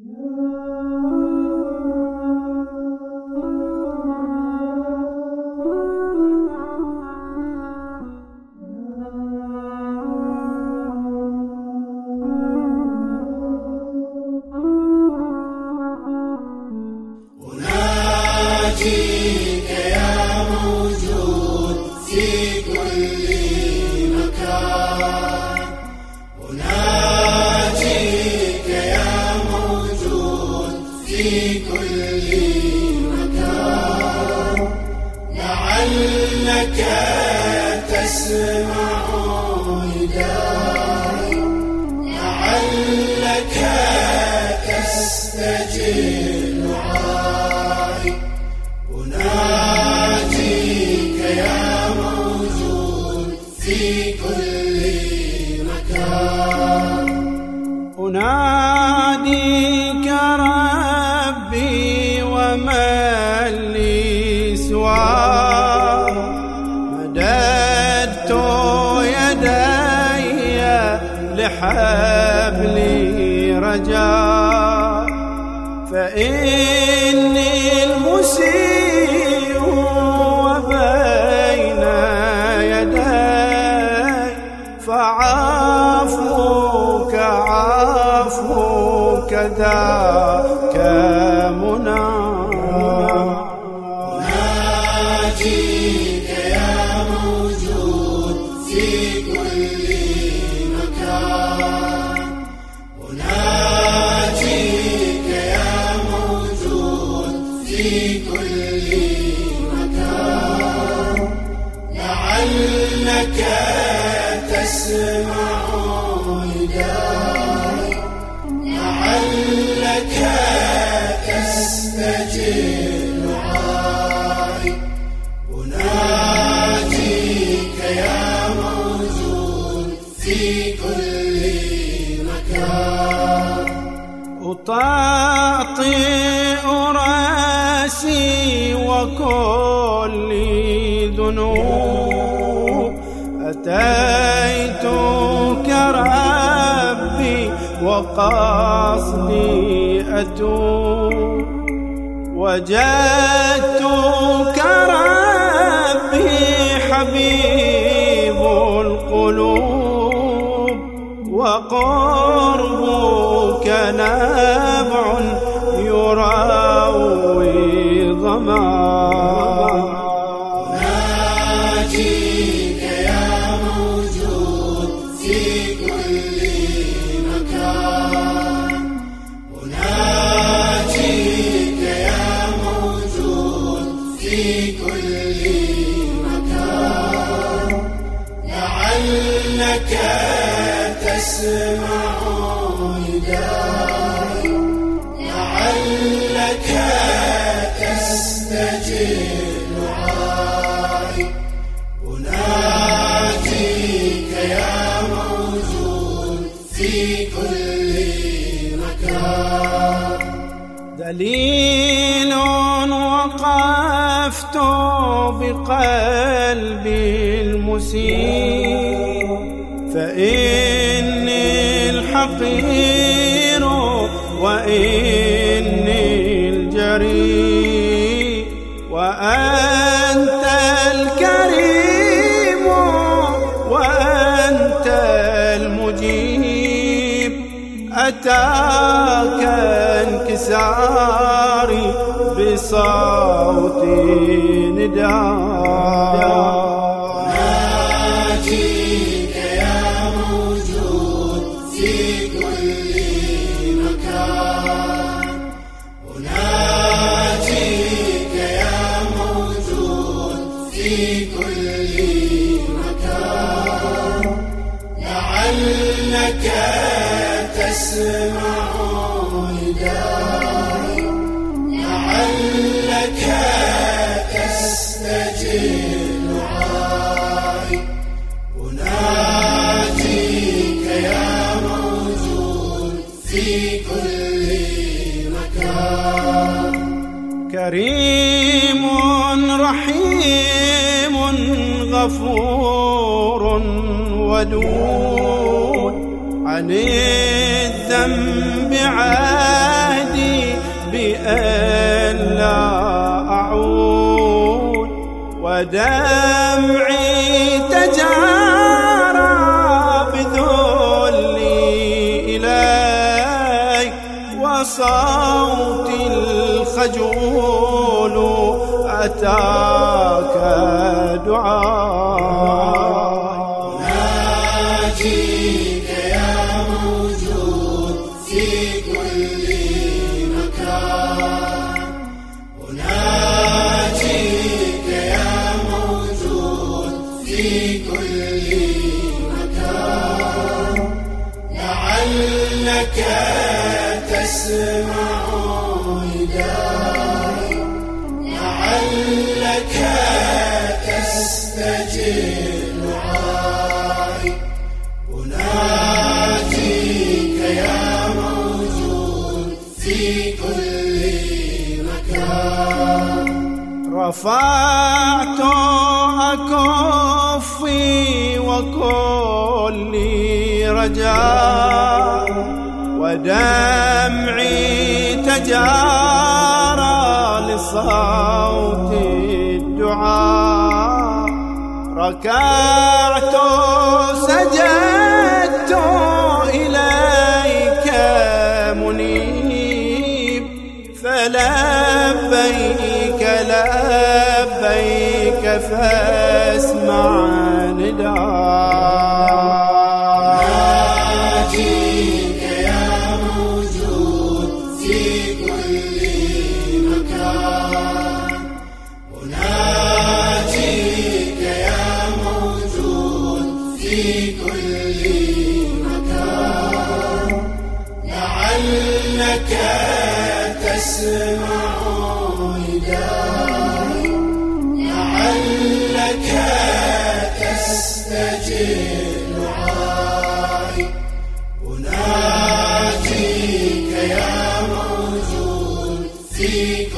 أناجيك تستجيب في كل مكان أناديك ربي ومن لي مددت يدي لحبل رجاء فإني المسيء وبين يدي. فعفوك عفوك ذاك تسمع لعلك أناجيك يا موجود في كل مكان أطاطئ راسي وكل ذنوب. أتيتك ربي وقصدي أتوب. وجدتك ربي حبيب. لعلك تسمع نداء لعلك تستجيب دعائي أناجيك يا موجود في كل مكان. دليل بقلبي المسيء فإني الحقير وإني الجريء وأنت الكريم وأنت المجيب. أتاك انكساري بصوت نداء. في كل مكان. لعلك تسمع نداء لعلك تستجيب. غفور ودود عن الذنب عاهد لئلا أعود ودمعي تجارى بذلي إليك وصوتي الخجول أتاك دعاء. لعلك تستجيب دعائي أناجيك يا موجود في كل مكان. رفعت أكفي وكلي رجاء ودمعي تجارى لصوت الدعاء. ركعت سجدت إليك منيب. فلبيك لبيك فاسمع نداء. ناجيك يا موجود في كل لعلك تسمع لعلك تستجيب دعائي أناجيك يا Yeah.